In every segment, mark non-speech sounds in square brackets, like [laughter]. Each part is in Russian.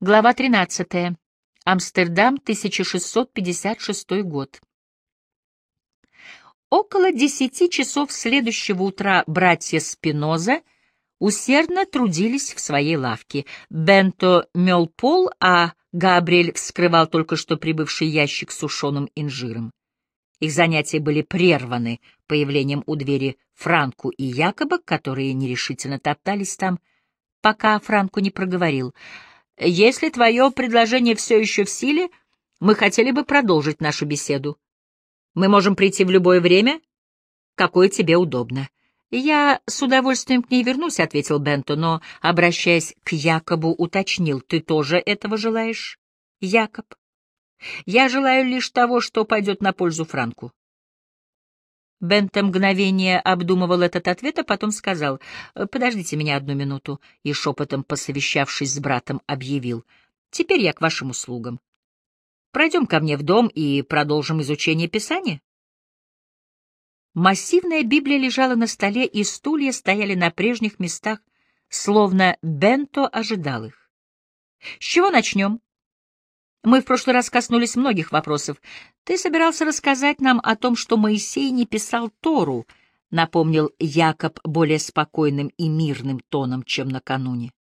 Глава 13. Амстердам, 1656 год. Около десяти часов следующего утра братья Спиноза усердно трудились в своей лавке. Бенто мел пол, а Габриэль вскрывал только что прибывший ящик с сушеным инжиром. Их занятия были прерваны появлением у двери Франку и Якоба, которые нерешительно топтались там, пока Франку не проговорил. «Если твое предложение все еще в силе, мы хотели бы продолжить нашу беседу. Мы можем прийти в любое время, какое тебе удобно». «Я с удовольствием к ней вернусь», — ответил Бенто, но, обращаясь к Якобу, уточнил, «Ты тоже этого желаешь, Якоб?» «Я желаю лишь того, что пойдет на пользу Франку». Бенто мгновение обдумывал этот ответ, а потом сказал, «Подождите меня одну минуту», и, шепотом посовещавшись с братом, объявил, «Теперь я к вашим услугам. Пройдем ко мне в дом и продолжим изучение Писания». Массивная Библия лежала на столе, и стулья стояли на прежних местах, словно Бенто ожидал их. «С чего начнем?» Мы в прошлый раз коснулись многих вопросов. Ты собирался рассказать нам о том, что Моисей не писал Тору, — напомнил Якоб более спокойным и мирным тоном, чем накануне.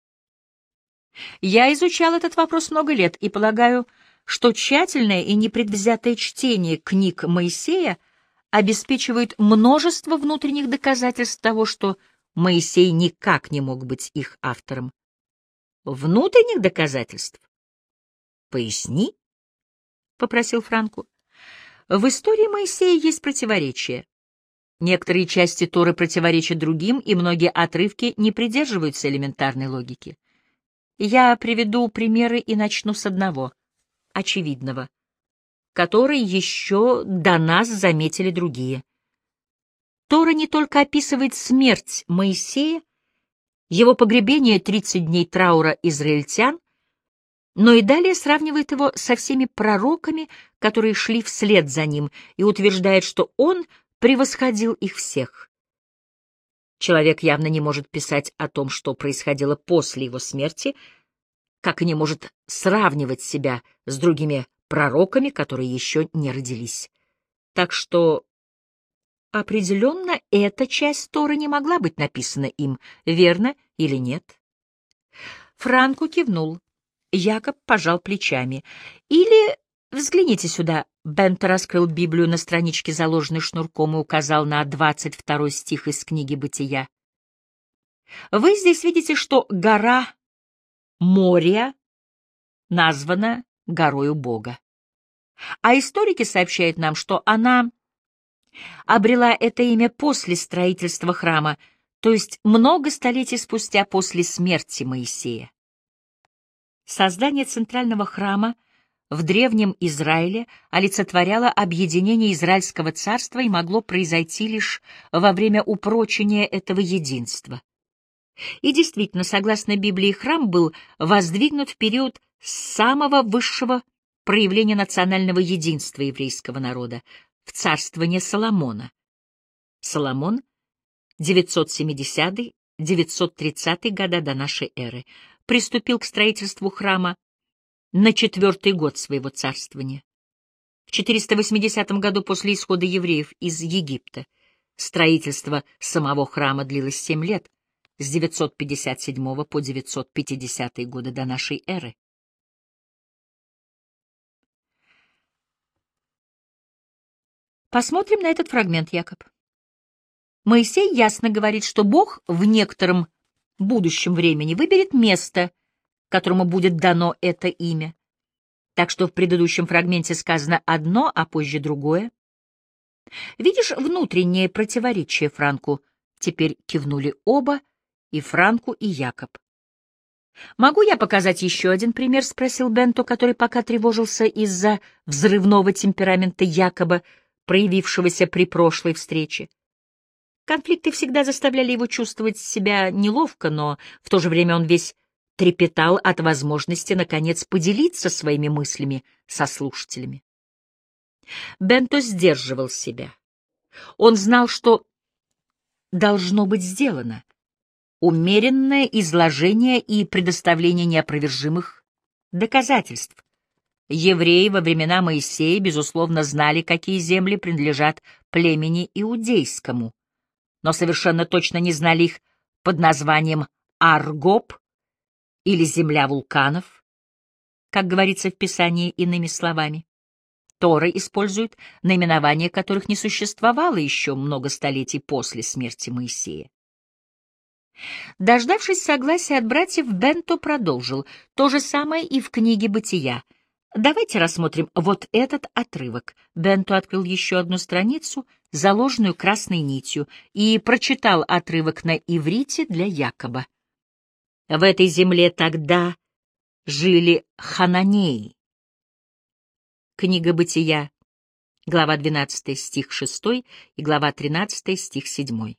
Я изучал этот вопрос много лет и полагаю, что тщательное и непредвзятое чтение книг Моисея — обеспечивают множество внутренних доказательств того, что Моисей никак не мог быть их автором. Внутренних доказательств? Поясни, — попросил Франку. В истории Моисея есть противоречия. Некоторые части Торы противоречат другим, и многие отрывки не придерживаются элементарной логики. Я приведу примеры и начну с одного, очевидного который еще до нас заметили другие. Тора не только описывает смерть Моисея, его погребение 30 дней траура израильтян, но и далее сравнивает его со всеми пророками, которые шли вслед за ним, и утверждает, что он превосходил их всех. Человек явно не может писать о том, что происходило после его смерти, как и не может сравнивать себя с другими пророками, которые еще не родились. Так что определенно эта часть Торы не могла быть написана им, верно или нет? Франку кивнул. Якоб пожал плечами. Или взгляните сюда. Бент раскрыл Библию на страничке, заложенной шнурком, и указал на двадцать второй стих из книги «Бытия». Вы здесь видите, что гора Мория названа горою Бога. А историки сообщают нам, что она обрела это имя после строительства храма, то есть много столетий спустя после смерти Моисея. Создание центрального храма в древнем Израиле олицетворяло объединение Израильского царства и могло произойти лишь во время упрочения этого единства. И действительно, согласно Библии, храм был воздвигнут в период самого высшего проявления национального единства еврейского народа в царствование Соломона. Соломон 970-930 года до нашей эры приступил к строительству храма на четвертый год своего царствования. В 480 году после исхода евреев из Египта строительство самого храма длилось семь лет, с 957 по 950 годы до нашей эры. Посмотрим на этот фрагмент, Якоб. Моисей ясно говорит, что Бог в некотором будущем времени выберет место, которому будет дано это имя. Так что в предыдущем фрагменте сказано одно, а позже другое. Видишь внутреннее противоречие Франку? Теперь кивнули оба, и Франку, и Якоб. «Могу я показать еще один пример?» — спросил Бенто, который пока тревожился из-за взрывного темперамента Якоба, проявившегося при прошлой встрече. Конфликты всегда заставляли его чувствовать себя неловко, но в то же время он весь трепетал от возможности, наконец, поделиться своими мыслями со слушателями. Бенто сдерживал себя. Он знал, что должно быть сделано. Умеренное изложение и предоставление неопровержимых доказательств. Евреи во времена Моисея, безусловно, знали, какие земли принадлежат племени иудейскому, но совершенно точно не знали их под названием Аргоп или земля вулканов, как говорится в Писании иными словами. Тора использует наименования, которых не существовало еще много столетий после смерти Моисея. Дождавшись согласия от братьев, Бенто продолжил. То же самое и в книге «Бытия». Давайте рассмотрим вот этот отрывок. Бенто открыл еще одну страницу, заложенную красной нитью, и прочитал отрывок на иврите для Якоба. В этой земле тогда жили хананеи. Книга Бытия, глава 12, стих 6 и глава 13, стих 7.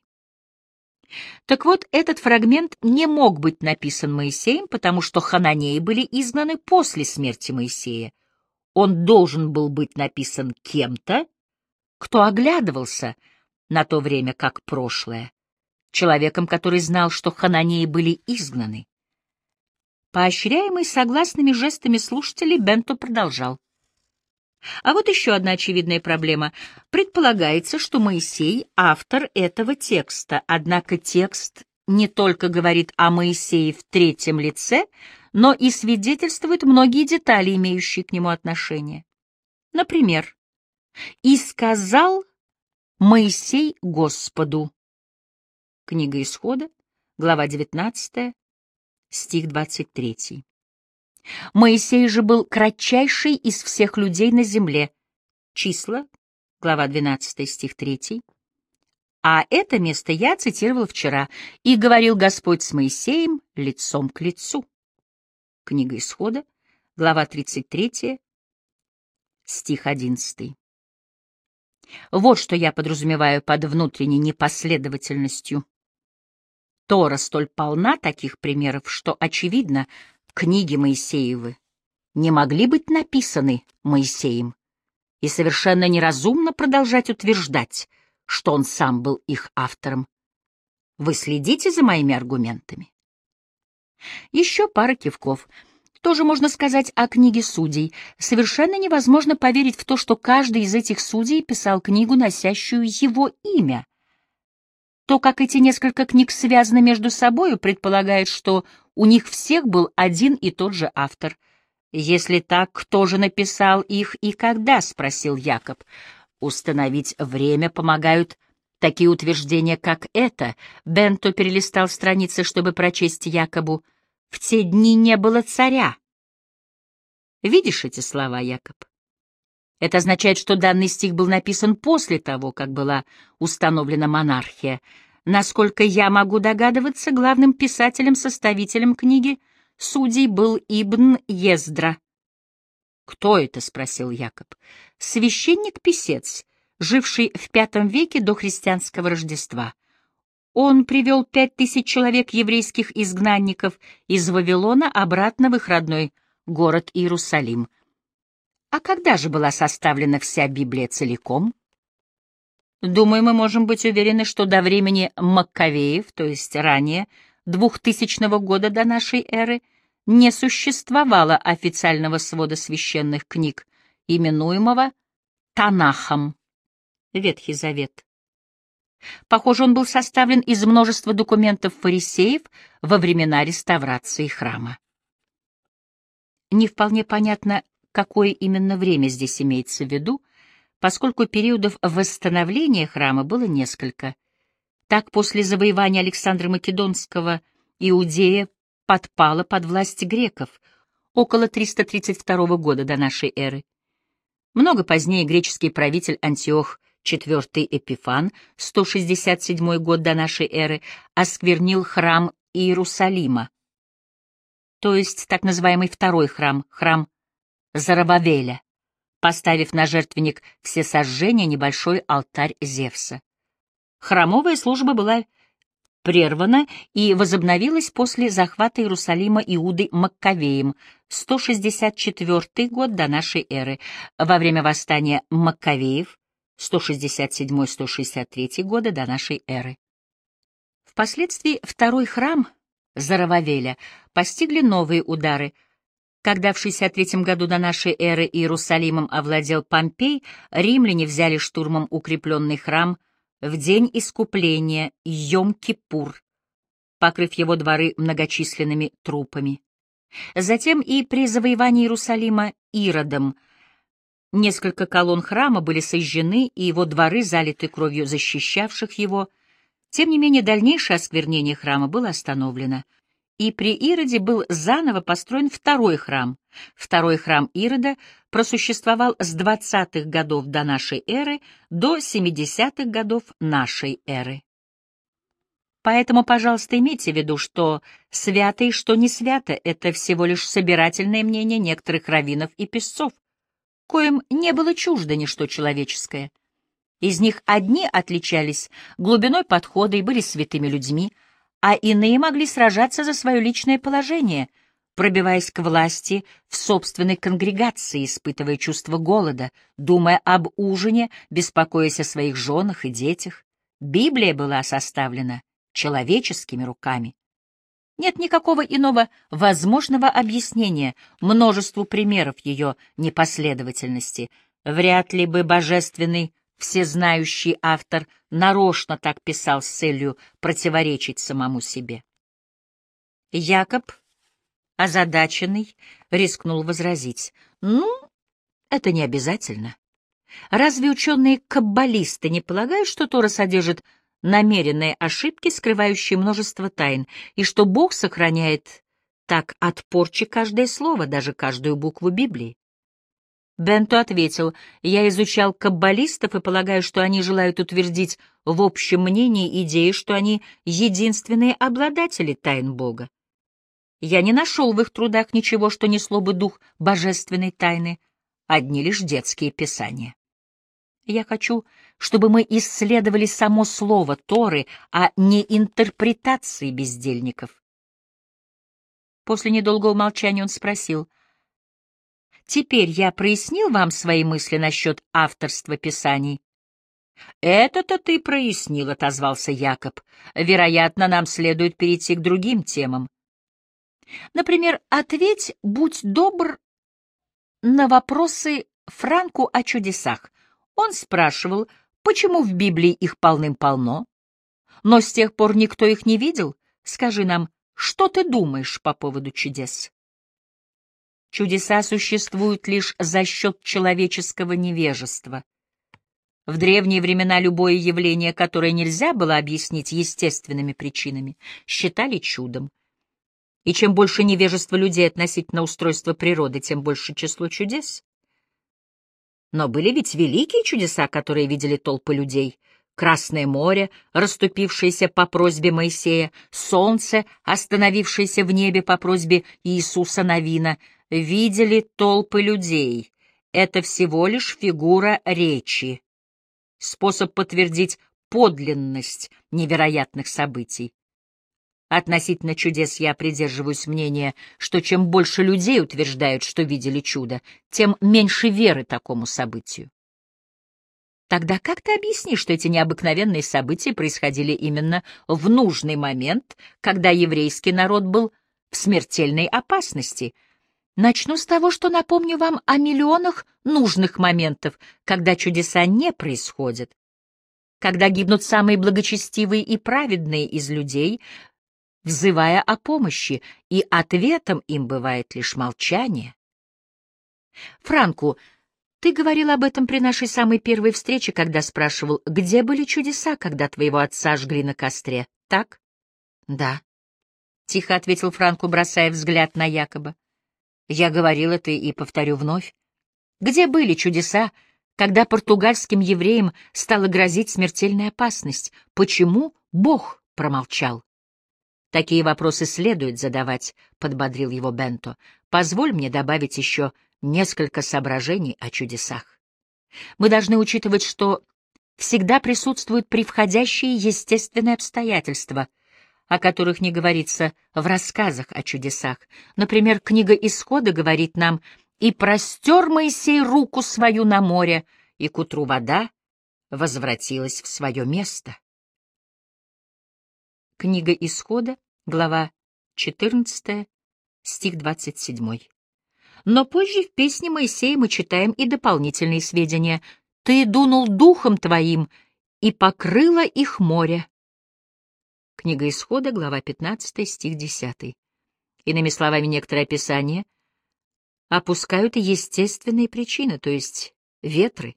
Так вот, этот фрагмент не мог быть написан Моисеем, потому что хананеи были изгнаны после смерти Моисея. Он должен был быть написан кем-то, кто оглядывался на то время как прошлое, человеком, который знал, что хананеи были изгнаны. Поощряемый согласными жестами слушателей, Бенто продолжал. А вот еще одна очевидная проблема. Предполагается, что Моисей — автор этого текста, однако текст не только говорит о Моисее в третьем лице, но и свидетельствует многие детали, имеющие к нему отношение. Например, «И сказал Моисей Господу». Книга Исхода, глава 19, стих 23. Моисей же был кратчайший из всех людей на земле. Числа, глава 12, стих 3. А это место я цитировал вчера. «И говорил Господь с Моисеем лицом к лицу». Книга Исхода, глава 33, стих 11. Вот что я подразумеваю под внутренней непоследовательностью. Тора столь полна таких примеров, что, очевидно, книги Моисеевы не могли быть написаны Моисеем, и совершенно неразумно продолжать утверждать, что он сам был их автором. Вы следите за моими аргументами? Еще пара кивков. Тоже можно сказать о книге судей. Совершенно невозможно поверить в то, что каждый из этих судей писал книгу, носящую его имя. То, как эти несколько книг связаны между собою, предполагает, что у них всех был один и тот же автор. «Если так, кто же написал их и когда?» — спросил Якоб. «Установить время помогают такие утверждения, как это». Бенто перелистал страницы, чтобы прочесть Якобу. «В те дни не было царя». Видишь эти слова, Якоб? Это означает, что данный стих был написан после того, как была установлена монархия — Насколько я могу догадываться, главным писателем-составителем книги судей был Ибн Ездра. «Кто это?» — спросил Якоб. «Священник-писец, живший в V веке до христианского Рождества. Он привел пять тысяч человек еврейских изгнанников из Вавилона обратно в их родной город Иерусалим. А когда же была составлена вся Библия целиком?» Думаю, мы можем быть уверены, что до времени Маккавеев, то есть ранее, 2000 года до нашей эры, не существовало официального свода священных книг, именуемого Танахом, Ветхий Завет. Похоже, он был составлен из множества документов фарисеев во времена реставрации храма. Не вполне понятно, какое именно время здесь имеется в виду, поскольку периодов восстановления храма было несколько. Так, после завоевания Александра Македонского Иудея подпала под власть греков около 332 года до нашей эры. Много позднее греческий правитель Антиох IV Эпифан, 167 год до нашей эры, осквернил храм Иерусалима, то есть так называемый второй храм, храм Зарававеля поставив на жертвенник все сожжения небольшой алтарь Зевса. Храмовая служба была прервана и возобновилась после захвата Иерусалима Иуды Маккавеем, 164 год до нашей эры, во время восстания Маккавеев, 167-163 годы до нашей эры. Впоследствии второй храм Зарававеля постигли новые удары — Когда в 63 году до нашей эры Иерусалимом овладел Помпей, римляне взяли штурмом укрепленный храм в день искупления Йом-Кипур, покрыв его дворы многочисленными трупами. Затем и при завоевании Иерусалима Иродом несколько колонн храма были сожжены, и его дворы залиты кровью защищавших его. Тем не менее, дальнейшее осквернение храма было остановлено, и при Ироде был заново построен второй храм. Второй храм Ирода просуществовал с 20-х годов до нашей эры до 70-х годов нашей эры. Поэтому, пожалуйста, имейте в виду, что свято и что не свято — это всего лишь собирательное мнение некоторых раввинов и песцов, коим не было чуждо ничто человеческое. Из них одни отличались глубиной подхода и были святыми людьми, а иные могли сражаться за свое личное положение, пробиваясь к власти в собственной конгрегации, испытывая чувство голода, думая об ужине, беспокоясь о своих женах и детях. Библия была составлена человеческими руками. Нет никакого иного возможного объяснения множеству примеров ее непоследовательности. Вряд ли бы божественный всезнающий автор нарочно так писал с целью противоречить самому себе. Якоб, озадаченный, рискнул возразить. «Ну, это не обязательно. Разве ученые-каббалисты не полагают, что Тора содержит намеренные ошибки, скрывающие множество тайн, и что Бог сохраняет так от порчи каждое слово, даже каждую букву Библии. Бенто ответил, «Я изучал каббалистов и полагаю, что они желают утвердить в общем мнении идеи, что они единственные обладатели тайн Бога. Я не нашел в их трудах ничего, что несло бы дух божественной тайны, одни лишь детские писания. Я хочу, чтобы мы исследовали само слово Торы, а не интерпретации бездельников. После недолгого молчания он спросил, «Теперь я прояснил вам свои мысли насчет авторства писаний?» «Это-то ты прояснил», — отозвался Якоб. «Вероятно, нам следует перейти к другим темам. Например, ответь, будь добр, на вопросы Франку о чудесах. Он спрашивал, почему в Библии их полным-полно, но с тех пор никто их не видел. Скажи нам, что ты думаешь по поводу чудес? Чудеса существуют лишь за счет человеческого невежества. В древние времена любое явление, которое нельзя было объяснить естественными причинами, считали чудом. И чем больше невежества людей относительно устройства природы, тем больше число чудес. Но были ведь великие чудеса, которые видели толпы людей. Красное море, расступившееся по просьбе Моисея, солнце, остановившееся в небе по просьбе Иисуса Навина, видели толпы людей. Это всего лишь фигура речи, способ подтвердить подлинность невероятных событий. Относительно чудес я придерживаюсь мнения, что чем больше людей утверждают, что видели чудо, тем меньше веры такому событию. Тогда как ты объяснишь, что эти необыкновенные события происходили именно в нужный момент, когда еврейский народ был в смертельной опасности? Начну с того, что напомню вам о миллионах нужных моментов, когда чудеса не происходят. Когда гибнут самые благочестивые и праведные из людей, взывая о помощи, и ответом им бывает лишь молчание. Франку, ты говорил об этом при нашей самой первой встрече, когда спрашивал, где были чудеса, когда твоего отца жгли на костре, так? Да. Тихо ответил Франку, бросая взгляд на Якоба. Я говорил это и повторю вновь. Где были чудеса, когда португальским евреям стала грозить смертельная опасность? Почему Бог промолчал? Такие вопросы следует задавать, — подбодрил его Бенто. Позволь мне добавить еще несколько соображений о чудесах. Мы должны учитывать, что всегда присутствуют превходящие естественные обстоятельства, о которых не говорится в рассказах о чудесах. Например, книга Исхода говорит нам «И простер Моисей руку свою на море, и к утру вода возвратилась в свое место». Книга Исхода, глава 14, стих 27. Но позже в песне Моисея мы читаем и дополнительные сведения. «Ты дунул духом твоим, и покрыло их море». Книга Исхода, глава 15, стих 10. Иными словами, некоторые описания опускают естественные причины, то есть ветры.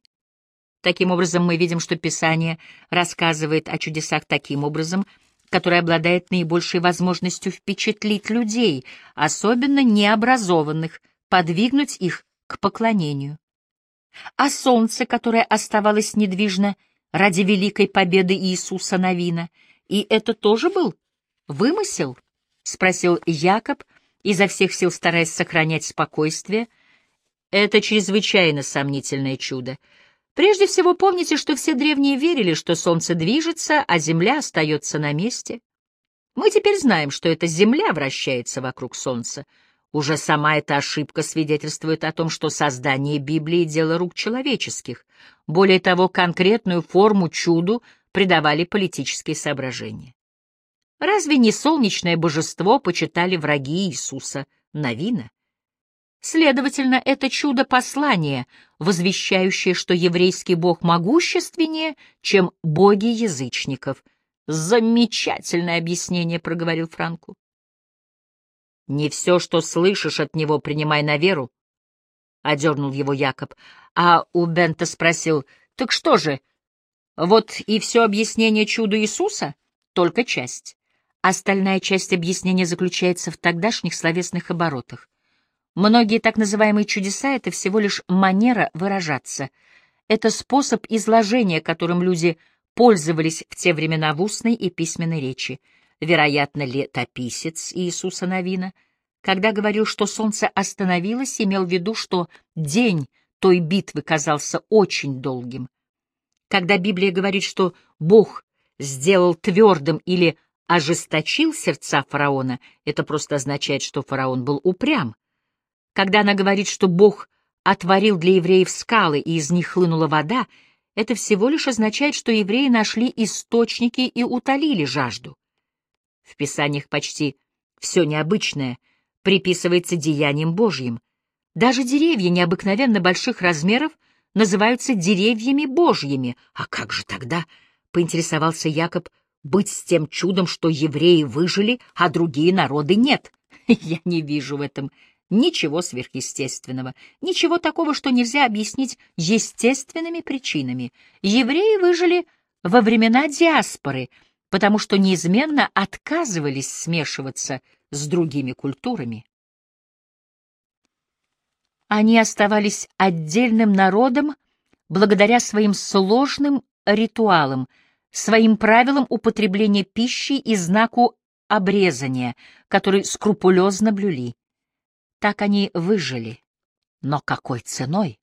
Таким образом, мы видим, что Писание рассказывает о чудесах таким образом, который обладает наибольшей возможностью впечатлить людей, особенно необразованных, подвигнуть их к поклонению. А солнце, которое оставалось недвижно ради великой победы Иисуса Новина, и это тоже был вымысел? — спросил Якоб, изо всех сил стараясь сохранять спокойствие. Это чрезвычайно сомнительное чудо. Прежде всего помните, что все древние верили, что Солнце движется, а Земля остается на месте. Мы теперь знаем, что эта Земля вращается вокруг Солнца. Уже сама эта ошибка свидетельствует о том, что создание Библии — дело рук человеческих. Более того, конкретную форму чуду придавали политические соображения. Разве не солнечное божество почитали враги Иисуса Новина? Следовательно, это чудо-послание, возвещающее, что еврейский бог могущественнее, чем боги язычников. «Замечательное объяснение», — проговорил Франку. «Не все, что слышишь от него, принимай на веру», — одернул его Якоб. А у Бента спросил, «Так что же, вот и все объяснение чуда Иисуса? Только часть». Остальная часть объяснения заключается в тогдашних словесных оборотах. Многие так называемые чудеса — это всего лишь манера выражаться. Это способ изложения, которым люди пользовались в те времена в устной и письменной речи. Вероятно, летописец Иисуса Новина, когда говорил, что солнце остановилось, имел в виду, что день той битвы казался очень долгим. Когда Библия говорит, что Бог сделал твердым или ожесточил сердца фараона, это просто означает, что фараон был упрям. Когда она говорит, что Бог отворил для евреев скалы, и из них хлынула вода, это всего лишь означает, что евреи нашли источники и утолили жажду. В Писаниях почти все необычное приписывается деяниям Божьим. Даже деревья необыкновенно больших размеров называются деревьями Божьими. А как же тогда, — поинтересовался Якоб, — быть с тем чудом, что евреи выжили, а другие народы нет? [laughs] Я не вижу в этом Ничего сверхъестественного, ничего такого, что нельзя объяснить естественными причинами. Евреи выжили во времена диаспоры, потому что неизменно отказывались смешиваться с другими культурами. Они оставались отдельным народом благодаря своим сложным ритуалам, своим правилам употребления пищи и знаку обрезания, который скрупулезно блюли. Так они выжили. Но какой ценой?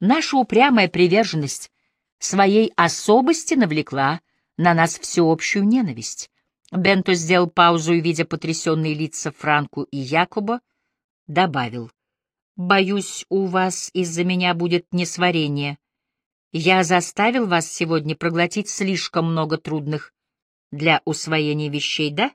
Наша упрямая приверженность своей особости навлекла на нас всеобщую ненависть. Бенто сделал паузу и, видя потрясенные лица Франку и Якоба, добавил, «Боюсь, у вас из-за меня будет несварение. Я заставил вас сегодня проглотить слишком много трудных для усвоения вещей, да?»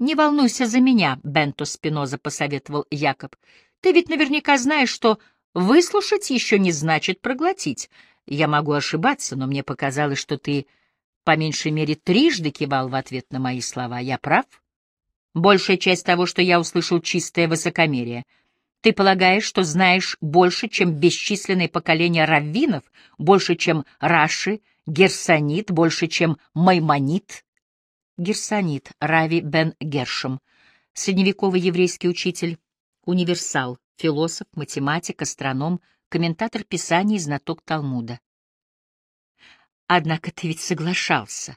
«Не волнуйся за меня», — Бенто Спиноза посоветовал Якоб. «Ты ведь наверняка знаешь, что выслушать еще не значит проглотить. Я могу ошибаться, но мне показалось, что ты по меньшей мере трижды кивал в ответ на мои слова. Я прав? Большая часть того, что я услышал, чистое высокомерие. Ты полагаешь, что знаешь больше, чем бесчисленные поколения раввинов, больше, чем Раши, Герсонит, больше, чем Маймонит, Герсонит, Рави бен Гершем, средневековый еврейский учитель, универсал, философ, математик, астроном, комментатор Писаний и знаток Талмуда. Однако ты ведь соглашался.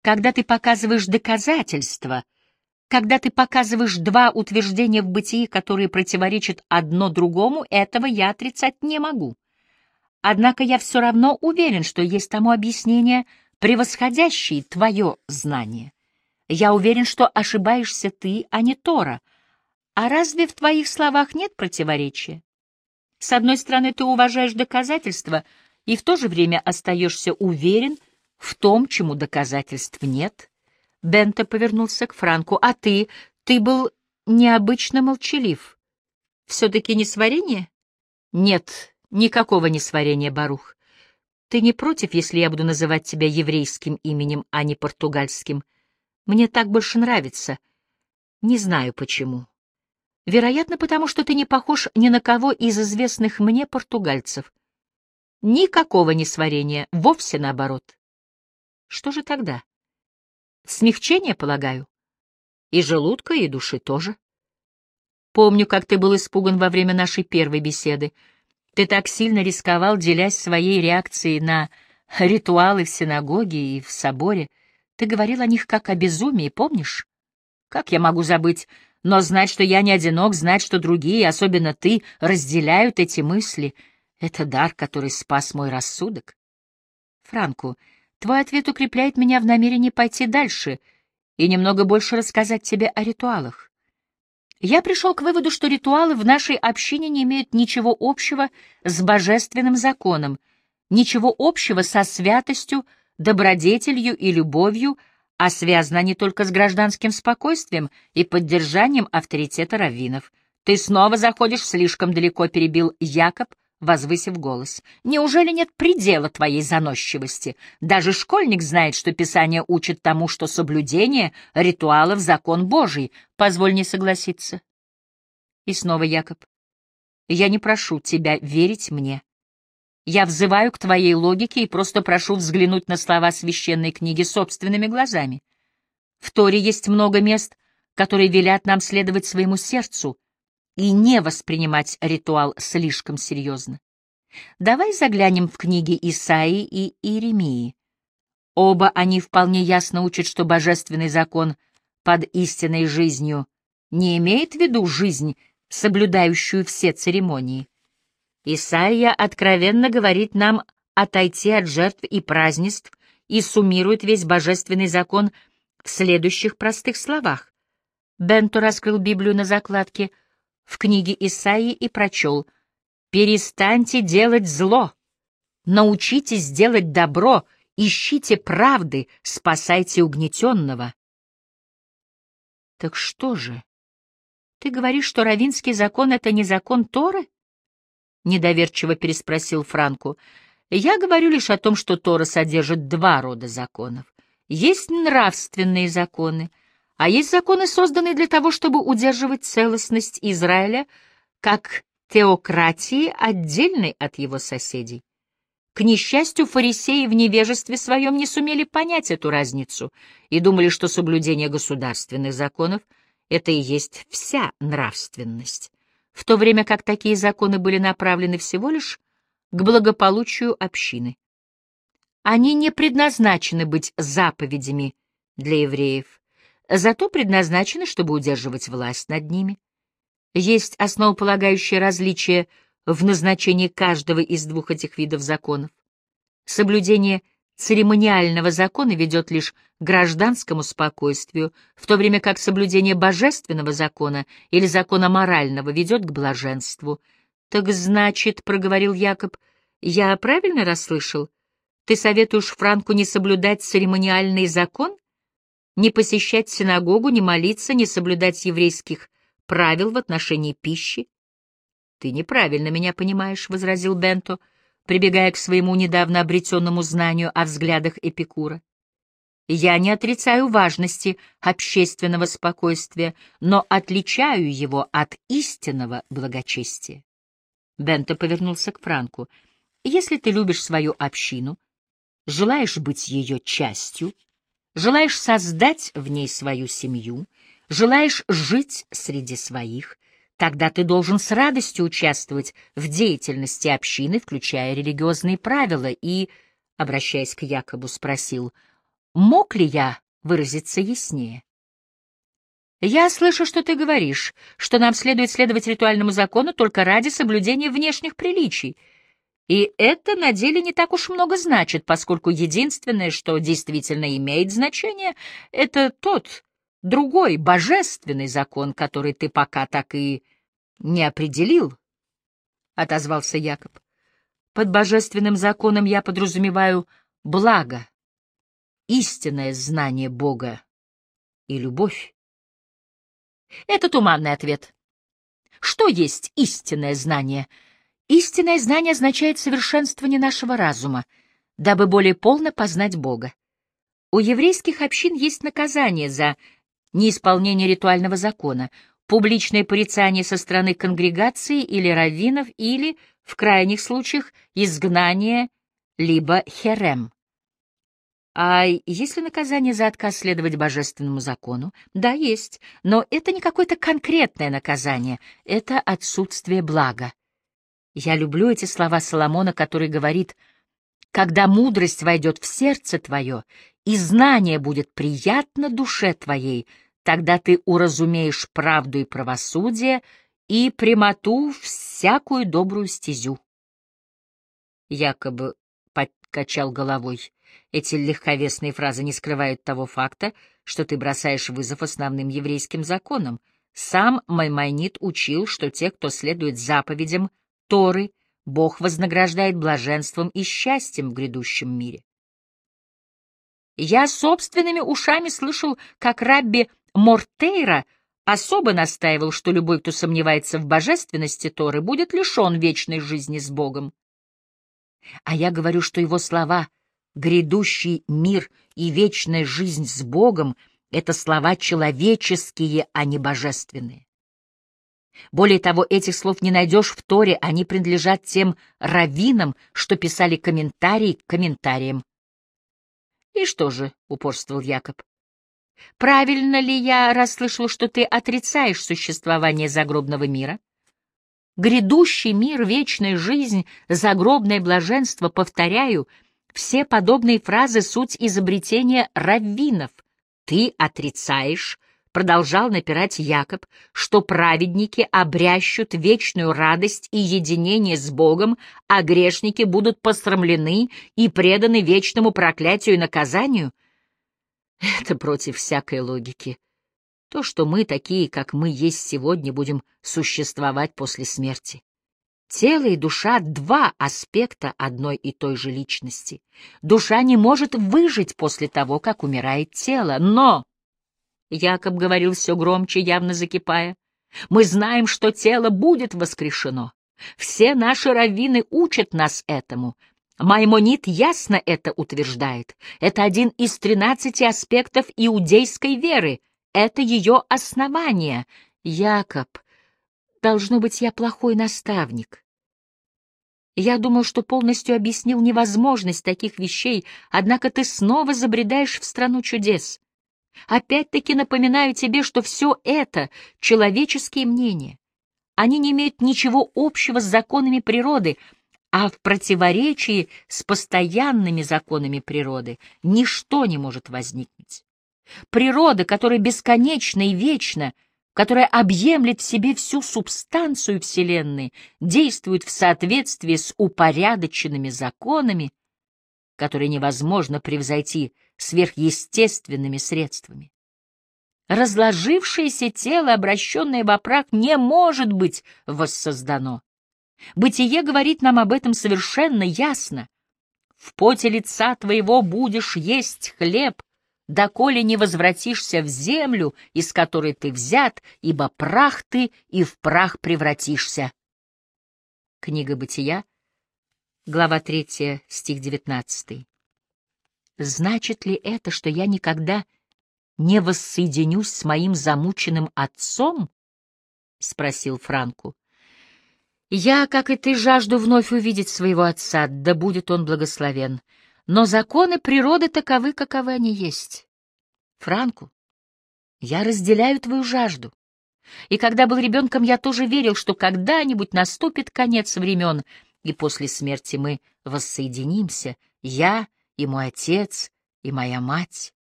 Когда ты показываешь доказательства, когда ты показываешь два утверждения в бытии, которые противоречат одно другому, этого я отрицать не могу. Однако я все равно уверен, что есть тому объяснение — превосходящий твое знание. Я уверен, что ошибаешься ты, а не Тора. А разве в твоих словах нет противоречия? С одной стороны, ты уважаешь доказательства и в то же время остаешься уверен в том, чему доказательств нет. Бенто повернулся к Франку. А ты, ты был необычно молчалив. Все-таки несварение? Нет, никакого несварения, Барух. Ты не против, если я буду называть тебя еврейским именем, а не португальским? Мне так больше нравится. Не знаю почему. Вероятно, потому что ты не похож ни на кого из известных мне португальцев. Никакого несварения, вовсе наоборот. Что же тогда? Смягчение, полагаю? И желудка, и души тоже. Помню, как ты был испуган во время нашей первой беседы. Ты так сильно рисковал, делясь своей реакцией на ритуалы в синагоге и в соборе. Ты говорил о них как о безумии, помнишь? Как я могу забыть? Но знать, что я не одинок, знать, что другие, особенно ты, разделяют эти мысли — это дар, который спас мой рассудок. Франку, твой ответ укрепляет меня в намерении пойти дальше и немного больше рассказать тебе о ритуалах. Я пришел к выводу, что ритуалы в нашей общине не имеют ничего общего с божественным законом, ничего общего со святостью, добродетелью и любовью, а связаны они только с гражданским спокойствием и поддержанием авторитета раввинов. «Ты снова заходишь слишком далеко», — перебил Якоб, возвысив голос. «Неужели нет предела твоей заносчивости? Даже школьник знает, что Писание учит тому, что соблюдение ритуалов — закон Божий. Позволь не согласиться». И снова Якоб. «Я не прошу тебя верить мне. Я взываю к твоей логике и просто прошу взглянуть на слова священной книги собственными глазами. В Торе есть много мест, которые велят нам следовать своему сердцу и не воспринимать ритуал слишком серьезно. Давай заглянем в книги Исаии и Иеремии. Оба они вполне ясно учат, что божественный закон под истинной жизнью не имеет в виду жизнь, соблюдающую все церемонии. Исаия откровенно говорит нам отойти от жертв и празднеств и суммирует весь божественный закон в следующих простых словах. Бенто раскрыл Библию на закладке в книге Исаии и прочел «Перестаньте делать зло, научитесь делать добро, ищите правды, спасайте угнетенного». Так что же? Ты говоришь, что равинский закон — это не закон Торы? — недоверчиво переспросил Франку. «Я говорю лишь о том, что Тора содержит два рода законов. Есть нравственные законы, а есть законы, созданные для того, чтобы удерживать целостность Израиля как теократии, отдельной от его соседей. К несчастью, фарисеи в невежестве своем не сумели понять эту разницу и думали, что соблюдение государственных законов — это и есть вся нравственность в то время как такие законы были направлены всего лишь к благополучию общины. Они не предназначены быть заповедями для евреев, зато предназначены, чтобы удерживать власть над ними. Есть основополагающее различие в назначении каждого из двух этих видов законов. Соблюдение церемониального закона ведет лишь к гражданскому спокойствию, в то время как соблюдение божественного закона или закона морального ведет к блаженству. «Так значит, — проговорил Якоб, — я правильно расслышал? Ты советуешь Франку не соблюдать церемониальный закон? Не посещать синагогу, не молиться, не соблюдать еврейских правил в отношении пищи? — Ты неправильно меня понимаешь, — возразил Бенто. — прибегая к своему недавно обретенному знанию о взглядах Эпикура. Я не отрицаю важности общественного спокойствия, но отличаю его от истинного благочестия. Бенто повернулся к Франку. Если ты любишь свою общину, желаешь быть ее частью, желаешь создать в ней свою семью, желаешь жить среди своих, Тогда ты должен с радостью участвовать в деятельности общины, включая религиозные правила, и, обращаясь к Якобу, спросил, мог ли я выразиться яснее? Я слышу, что ты говоришь, что нам следует следовать ритуальному закону только ради соблюдения внешних приличий. И это на деле не так уж много значит, поскольку единственное, что действительно имеет значение, это тот, другой, божественный закон, который ты пока так и не определил, — отозвался Якоб. Под божественным законом я подразумеваю благо, истинное знание Бога и любовь. Это туманный ответ. Что есть истинное знание? Истинное знание означает совершенствование нашего разума, дабы более полно познать Бога. У еврейских общин есть наказание за неисполнение ритуального закона, публичное порицание со стороны конгрегации или раввинов или, в крайних случаях, изгнание либо херем. А есть ли наказание за отказ следовать божественному закону? Да, есть, но это не какое-то конкретное наказание, это отсутствие блага. Я люблю эти слова Соломона, который говорит, «Когда мудрость войдет в сердце твое, и знание будет приятно душе твоей, тогда ты уразумеешь правду и правосудие, и прямоту всякую добрую стезю». Якобы покачал головой. Эти легковесные фразы не скрывают того факта, что ты бросаешь вызов основным еврейским законам. Сам Маймонид учил, что те, кто следует заповедям Торы, Бог вознаграждает блаженством и счастьем в грядущем мире. Я собственными ушами слышал, как Рабби Мортейра особо настаивал, что любой, кто сомневается в божественности Торы, будет лишен вечной жизни с Богом. А я говорю, что его слова — грядущий мир и вечная жизнь с Богом — это слова человеческие, а не божественные. Более того, этих слов не найдешь в Торе, они принадлежат тем раввинам, что писали комментарии к комментариям. «И что же?» — упорствовал Якоб. «Правильно ли я расслышал, что ты отрицаешь существование загробного мира?» Грядущий мир, вечная жизнь, загробное блаженство, повторяю — все подобные фразы — суть изобретения раввинов. Ты отрицаешь, — продолжал напирать Якоб, — что праведники обрящут вечную радость и единение с Богом, а грешники будут посрамлены и преданы вечному проклятию и наказанию? Это против всякой логики. То, что мы, такие, как мы есть сегодня, будем существовать после смерти. Тело и душа — два аспекта одной и той же личности. Душа не может выжить после того, как умирает тело, но... Якоб говорил все громче, явно закипая. Мы знаем, что тело будет воскрешено. Все наши раввины учат нас этому. Маймонит ясно это утверждает. Это один из тринадцати аспектов иудейской веры. Это ее основание. Якоб, должно быть, я плохой наставник. Я думал, что полностью объяснил невозможность таких вещей, однако ты снова забредаешь в страну чудес. Опять-таки напоминаю тебе, что все это — человеческие мнения. Они не имеют ничего общего с законами природы, а в противоречии с постоянными законами природы ничто не может возникнуть. Природа, которая бесконечна и вечна — которая объемлет в себе всю субстанцию Вселенной, действует в соответствии с упорядоченными законами, которые невозможно превзойти сверхъестественными средствами. Разложившееся тело, обращенное во прах, не может быть воссоздано. Бытие говорит нам об этом совершенно ясно. В поте лица твоего будешь есть хлеб, доколе не возвратишься в землю, из которой ты взят, ибо прах ты и в прах превратишься. Книга Бытия, глава 3, стих 19. Значит ли это, что я никогда не воссоединюсь с моим замученным отцом? — спросил Франку. Я, как и ты, жажду вновь увидеть своего отца, да будет он благословен. Но законы природы таковы, каковы они есть. Франку, я разделяю твою жажду. И когда был ребенком, я тоже верил, что когда-нибудь наступит конец времен, и после смерти мы воссоединимся, я и мой отец, и моя мать.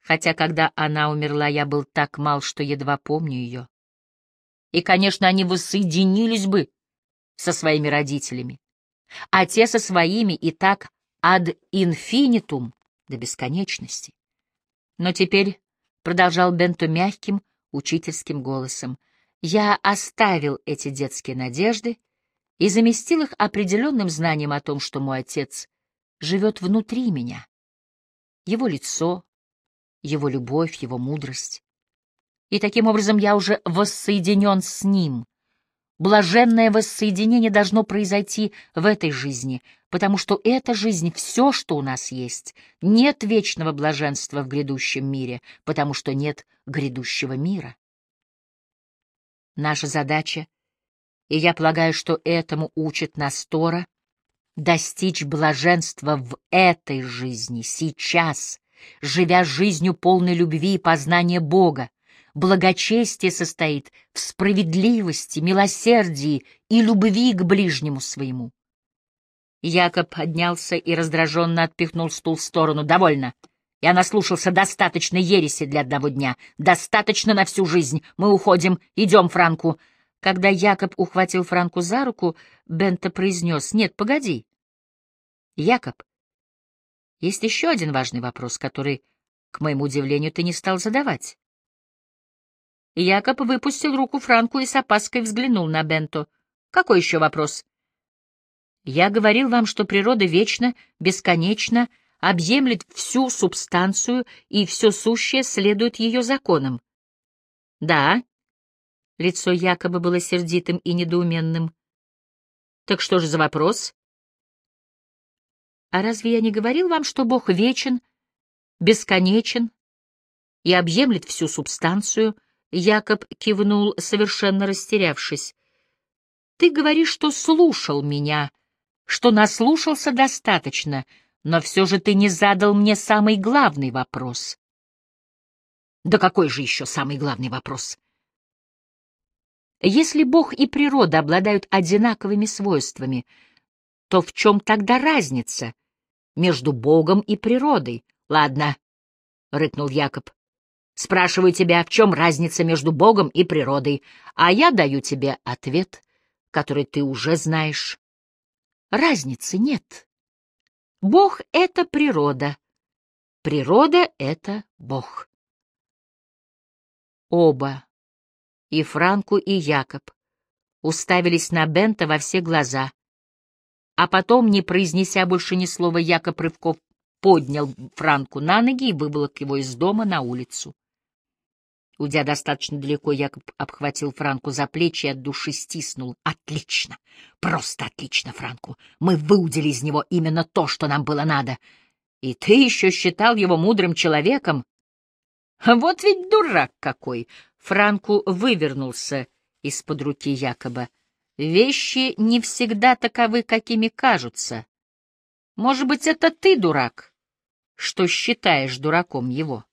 Хотя, когда она умерла, я был так мал, что едва помню ее. И, конечно, они воссоединились бы со своими родителями, а те со своими и так ад инфинитум до бесконечности. Но теперь, — продолжал Бенто мягким, учительским голосом, — я оставил эти детские надежды и заместил их определенным знанием о том, что мой отец живет внутри меня. Его лицо, его любовь, его мудрость. И таким образом я уже воссоединен с ним, Блаженное воссоединение должно произойти в этой жизни, потому что эта жизнь — все, что у нас есть. Нет вечного блаженства в грядущем мире, потому что нет грядущего мира. Наша задача, и я полагаю, что этому учит нас Тора, достичь блаженства в этой жизни, сейчас, живя жизнью полной любви и познания Бога, Благочестие состоит в справедливости, милосердии и любви к ближнему своему. Якоб поднялся и раздраженно отпихнул стул в сторону. «Довольно. Я наслушался достаточно ереси для одного дня. Достаточно на всю жизнь. Мы уходим. Идем, Франку». Когда Якоб ухватил Франку за руку, Бента произнес, «Нет, погоди. Якоб, есть еще один важный вопрос, который, к моему удивлению, ты не стал задавать. Якоб выпустил руку Франку и с опаской взглянул на Бенто. «Какой еще вопрос?» «Я говорил вам, что природа вечна, бесконечна, объемлет всю субстанцию, и все сущее следует ее законам». «Да». Лицо Якоба было сердитым и недоуменным. «Так что же за вопрос?» «А разве я не говорил вам, что Бог вечен, бесконечен и объемлет всю субстанцию?» Якоб кивнул, совершенно растерявшись. «Ты говоришь, что слушал меня, что наслушался достаточно, но все же ты не задал мне самый главный вопрос». «Да какой же еще самый главный вопрос?» Если Бог и природа обладают одинаковыми свойствами, то в чем тогда разница между Богом и природой? Ладно, — рыкнул Якоб, Спрашиваю тебя, в чем разница между Богом и природой, а я даю тебе ответ, который ты уже знаешь. Разницы нет. Бог — это природа, природа — это Бог. Оба, и Франку, и Якоб, уставились на Бента во все глаза, а потом, не произнеся больше ни слова, Якоб Рывков поднял Франку на ноги и выволок его из дома на улицу. Уйдя достаточно далеко, Якоб обхватил Франку за плечи и от души стиснул. «Отлично! Просто отлично, Франку! Мы выудили из него именно то, что нам было надо. И ты еще считал его мудрым человеком? Вот ведь дурак какой!» Франку вывернулся из-под руки Якоба. «Вещи не всегда таковы, какими кажутся. Может быть, это ты дурак, что считаешь дураком его?»